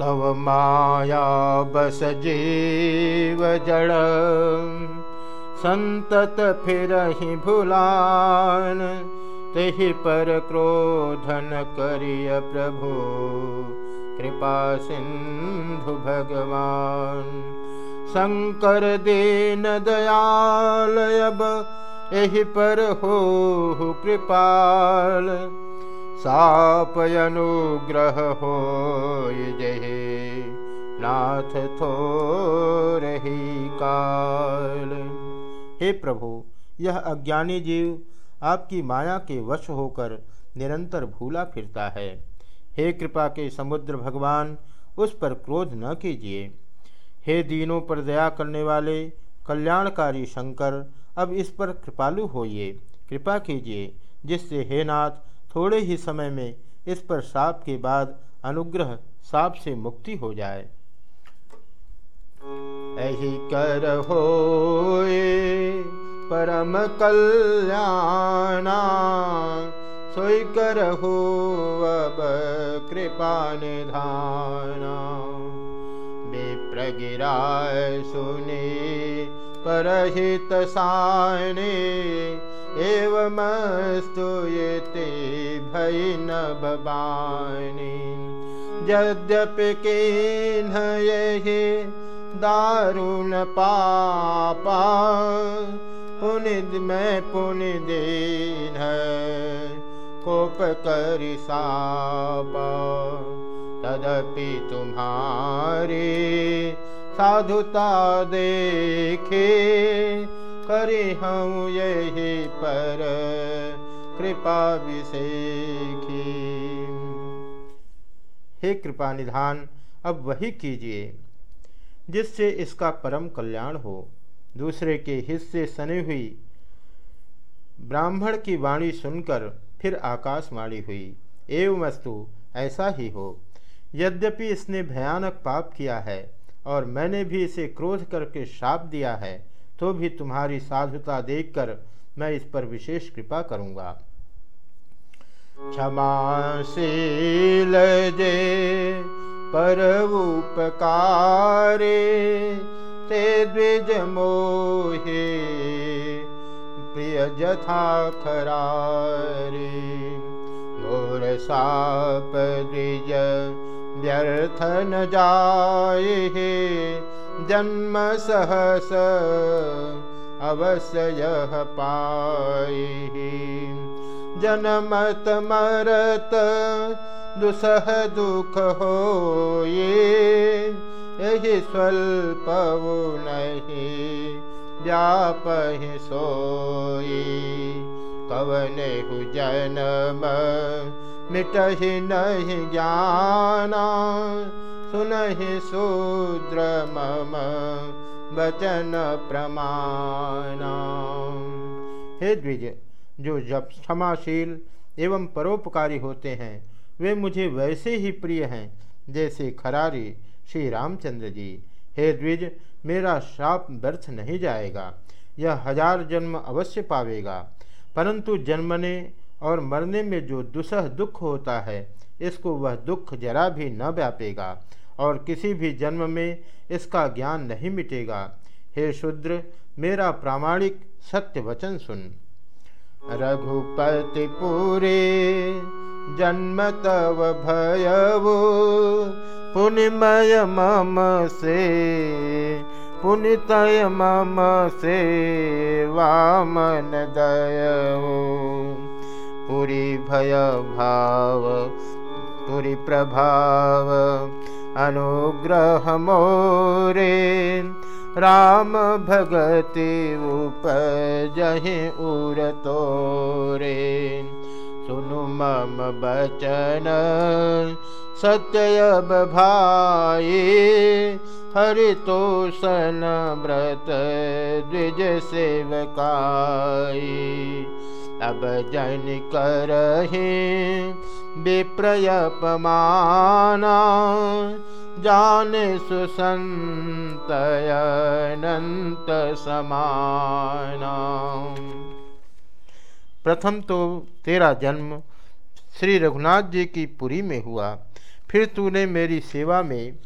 तव माया बस जीव जड़ संतत फिर ही भुलान तही पर क्रोधन करिय प्रभु। कृपा सिंधु भगवान। शंकर दीन दयाल अब यही पर हो कृपाल साप अनुग्रह हो जहे, नाथ थो रही काल। हे प्रभु, यह अज्ञानी जीव आपकी माया के वश होकर निरंतर भूला फिरता है। हे कृपा के समुद्र भगवान, उस पर क्रोध न कीजिए। हे दीनों पर दया करने वाले, कल्याणकारी शंकर, अब इस पर कृपालु होइए। कृपा कीजिए, जिससे हे नाथ थोड़े ही समय में इस पर साप के बाद अनुग्रह साप से मुक्ति हो जाए। ऐही कर हो परम कल्याणा, सोई कर हो अब कृपा निधाना। विप्रगिरा सुने परहित साने एवमस्तु ये भय न बबानी यद्यपि किन्ह यही दारुण पापा पुनिद में पुनि दीन कोप कर तदपि तुम्हारी साधुता देखे करी हूँ यही पर। कृपा विषेखी हे कृपा निधान, अब वही कीजिए, जिससे इसका परम कल्याण हो। दूसरे के हिस्से सनी हुई ब्राह्मण की वाणी सुनकर फिर आकाशवाणी हुई। एवं वस्तु, ऐसा ही हो। यद्यपि इसने भयानक पाप किया है, और मैंने भी इसे क्रोध करके श्राप दिया है तो भी तुम्हारी साधुता देखकर मैं इस पर विशेष कृपा करूँगा। क्षमाशील जे पर उपकारे ते द्विज मोहे, प्रिय जथा खरारे। घोर साप द्विज व्यर्थ न जाए जन्म सहस अवश्य पाए जनमत मरत दुसह दुख हो ये यही स्वल्प नहीं व्याप सोई कवने हु जन्म मिटहि नहीं ज्ञाना सुनहि शूद्र मम वचन प्रमाण हे द्विज, जो जब क्षमाशील एवं परोपकारी होते हैं, वे मुझे वैसे ही प्रिय हैं, जैसे खरारी श्री रामचंद्र जी। हे द्विज, मेरा श्राप व्यर्थ नहीं जाएगा, यह हज़ार जन्म अवश्य पावेगा। परंतु जन्मने और मरने में जो दुसह दुख होता है, इसको वह दुख जरा भी न व्यापेगा। और किसी भी जन्म में इसका ज्ञान नहीं मिटेगा। हे शूद्र, मेरा प्रामाणिक सत्य वचन सुन। रघुपति पूरे, जन्म तव भयवो। पुनिमय मम से, पुनितय मम से वामन दयवो। पुरी भय भाव पुरी प्रभाव अनुग्रह मोरे राम भगति उपजहि उर तोरे सुनु मम बचन सत्यब भाई हरितोषण व्रत द्विज सेवकाई। अब जन करहे विप्रयपमाना। जाने सुसंतयनंत समाना प्रथम तो तेरा जन्म श्री रघुनाथ जी की पुरी में हुआ। फिर तूने मेरी सेवा में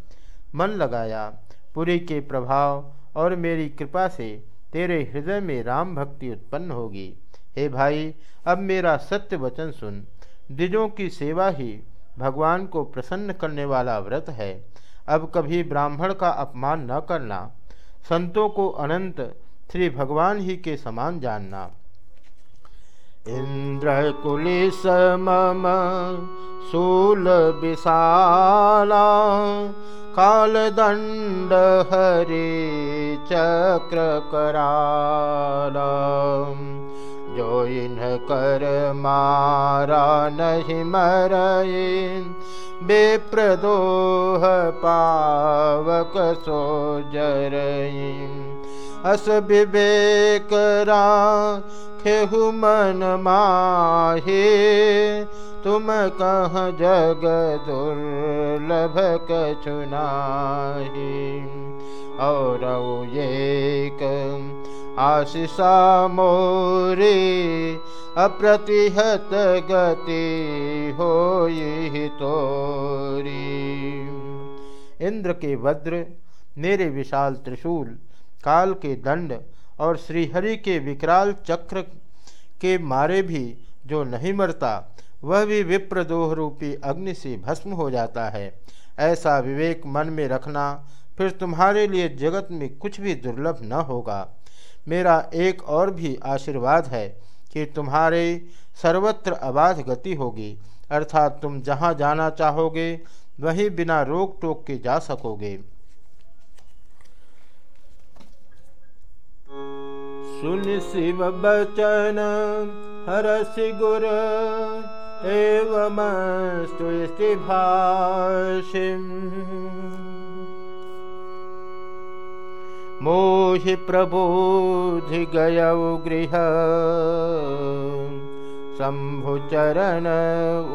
मन लगाया। पुरी के प्रभाव और मेरी कृपा से तेरे हृदय में राम भक्ति उत्पन्न होगी। हे भाई, अब मेरा सत्य वचन सुन। द्विजों की सेवा ही भगवान को प्रसन्न करने वाला व्रत है। अब कभी ब्राह्मण का अपमान न करना, संतों को अनंत श्री भगवान ही के समान जानना। इंद्र कुलिस मम दंड हरे चक्र इन कर मारा नहीं मरए बेप्रदोह पावक अस विवेक खेहु मन माहे। तुम कह जग दुर्लभ कछुनाही और एक आशीषा मोरे, अप्रतिहत गति हो तोरी। इंद्र के वज्र, मेरे विशाल त्रिशूल, काल के दंड और श्रीहरि के विकराल चक्र के मारे भी जो नहीं मरता, वह भी विप्रदोह रूपी अग्नि से भस्म हो जाता है। ऐसा विवेक मन में रखना, फिर तुम्हारे लिए जगत में कुछ भी दुर्लभ न होगा। मेरा एक और भी आशीर्वाद है कि तुम्हारे सर्वत्र अबाध गति होगी, अर्थात तुम जहाँ जाना चाहोगे, वहीं बिना रोक टोक के जा सकोगे। सुन शिव बचन हरसि गुर एवं स्तुष्टि मोहि प्रबोधि गय गृह। शम्भुचरण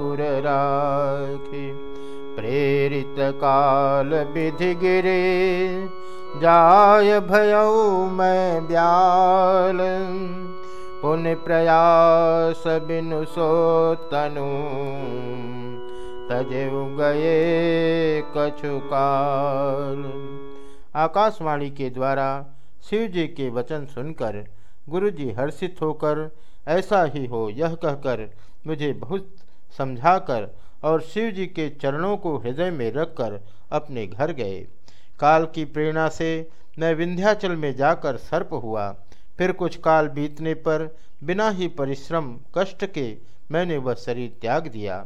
उरराखि प्रेरित काल विधि गिरे। जाय भयौ मैं ब्याल। पुण्य प्रयास बिनु सो तनु। तजेउ गए कछुकाल आकाशवाणी के द्वारा शिव जी के वचन सुनकर गुरु जी हर्षित होकर, ऐसा ही हो, यह कहकर मुझे बहुत समझाकर और शिव जी के चरणों को हृदय में रखकर अपने घर गए। काल की प्रेरणा से मैं विंध्याचल में जाकर सर्प हुआ। फिर कुछ काल बीतने पर बिना ही परिश्रम, कष्ट के मैंने वह शरीर त्याग दिया।